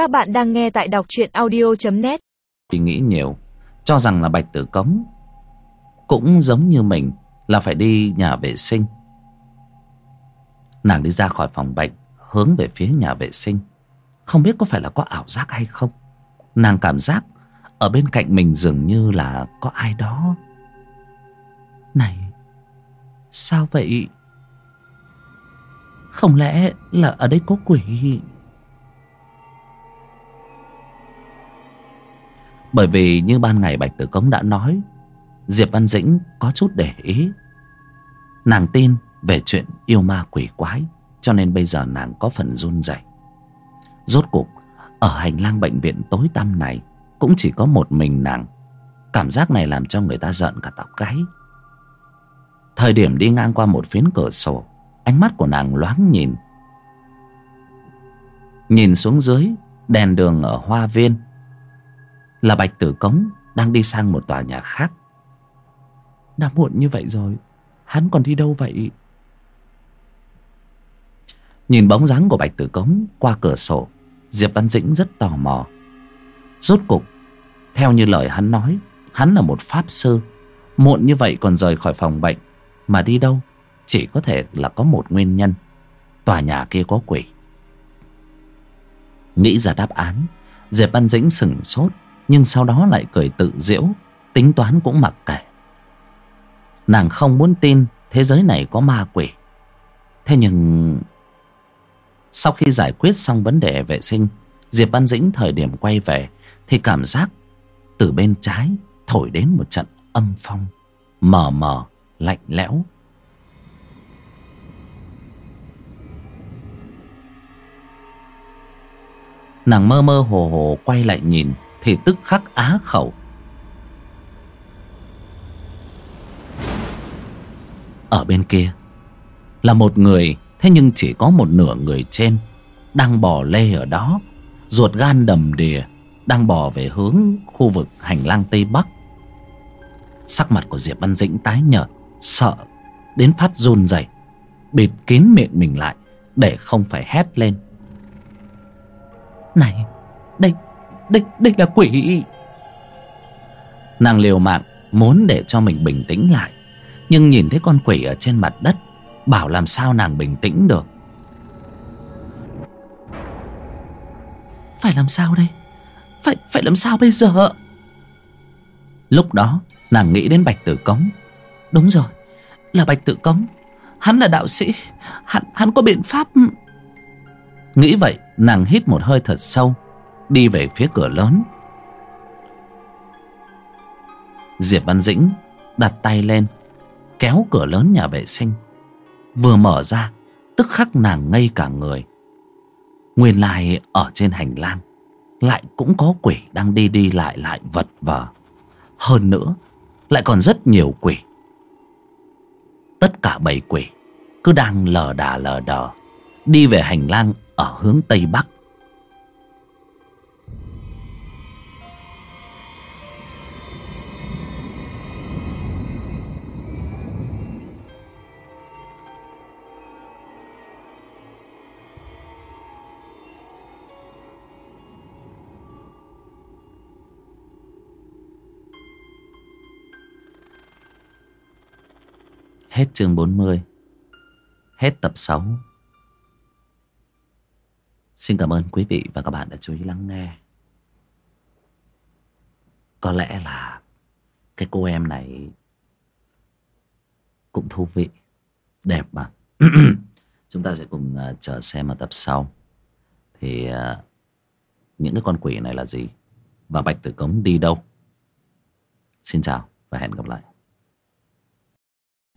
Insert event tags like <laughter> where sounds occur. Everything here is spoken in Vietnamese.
Các bạn đang nghe tại đọc truyện audio.net Chỉ nghĩ nhiều, Cho rằng là Bạch Tử Cống Cũng giống như mình Là phải đi nhà vệ sinh. Nàng đi ra khỏi phòng bệnh Hướng về phía nhà vệ sinh. Không biết có phải là có ảo giác hay không, Nàng cảm giác Ở bên cạnh mình dường như là có ai đó. Này, Sao vậy? Không lẽ là ở đây có quỷ? Bởi vì như ban ngày Bạch Tử Cống đã nói, Diệp Văn Dĩnh có chút để ý. Nàng tin về chuyện yêu ma quỷ quái, Cho nên bây giờ nàng có phần run rẩy. Rốt cuộc, Ở hành lang bệnh viện tối tăm này, Cũng chỉ có một mình nàng. Cảm giác này làm cho người ta giận cả tóc gáy. Thời điểm đi ngang qua một phiến cửa sổ, Ánh mắt của nàng loáng nhìn. Nhìn xuống dưới, Đèn đường ở hoa viên là Bạch Tử Cống Đang đi sang một tòa nhà khác. Đã muộn như vậy rồi, Hắn còn đi đâu vậy? Nhìn bóng dáng của Bạch Tử Cống Qua cửa sổ, Diệp Văn Dĩnh rất tò mò. Rốt cục, Theo như lời hắn nói, Hắn là một pháp sư. Muộn như vậy còn rời khỏi phòng bệnh, Mà đi đâu Chỉ có thể là có một nguyên nhân. Tòa nhà kia có quỷ. Nghĩ ra đáp án, Diệp Văn Dĩnh sừng sốt. Nhưng sau đó lại cười tự diễu Tính toán cũng mặc kệ. Nàng không muốn tin Thế giới này có ma quỷ. Thế nhưng, Sau khi giải quyết xong vấn đề vệ sinh, Diệp Văn Dĩnh thời điểm quay về Thì cảm giác Từ bên trái thổi đến một trận âm phong, Mờ mờ, Lạnh lẽo. Nàng mơ mơ hồ hồ quay lại nhìn thì tức khắc á khẩu. Ở bên kia, Là một người, Thế nhưng chỉ có một nửa người trên, Đang bò lê ở đó, Ruột gan đầm đìa, Đang bò về hướng khu vực hành lang Tây Bắc. Sắc mặt của Diệp Văn Dĩnh tái nhợt, Sợ, Đến phát run rẩy, Bịt kín miệng mình lại, Để không phải hét lên. Này, Đây đây đây là quỷ. Nàng liều mạng Muốn để cho mình bình tĩnh lại. Nhưng nhìn thấy con quỷ ở trên mặt đất Bảo làm sao nàng bình tĩnh được? Phải làm sao đây? Phải phải làm sao bây giờ? Lúc đó Nàng nghĩ đến Bạch Tử Cống. Đúng rồi Là Bạch Tử Cống. Hắn là đạo sĩ. Hắn, hắn có biện pháp. Nghĩ vậy nàng hít một hơi thật sâu Đi về phía cửa lớn. Diệp Văn Dĩnh đặt tay lên, Kéo cửa lớn nhà vệ sinh. Vừa mở ra, Tức khắc nàng ngây cả người. Nguyên lai ở trên hành lang Lại cũng có quỷ đang đi đi lại lại vật vờ. Hơn nữa, Lại còn rất nhiều quỷ. Tất cả bảy quỷ Cứ đang lờ đà lờ đờ Đi về hành lang ở hướng Tây Bắc. Hết chương 40 Hết tập 6 Xin cảm ơn quý vị và các bạn đã chú ý lắng nghe. Có lẽ là Cái cô em này Cũng thú vị, Đẹp mà. <clears throat> Chúng ta sẽ cùng à, chờ xem ở tập sau. Thì à, Những cái con quỷ này là gì? Và Bạch Tử Cống đi đâu? Xin chào và hẹn gặp lại.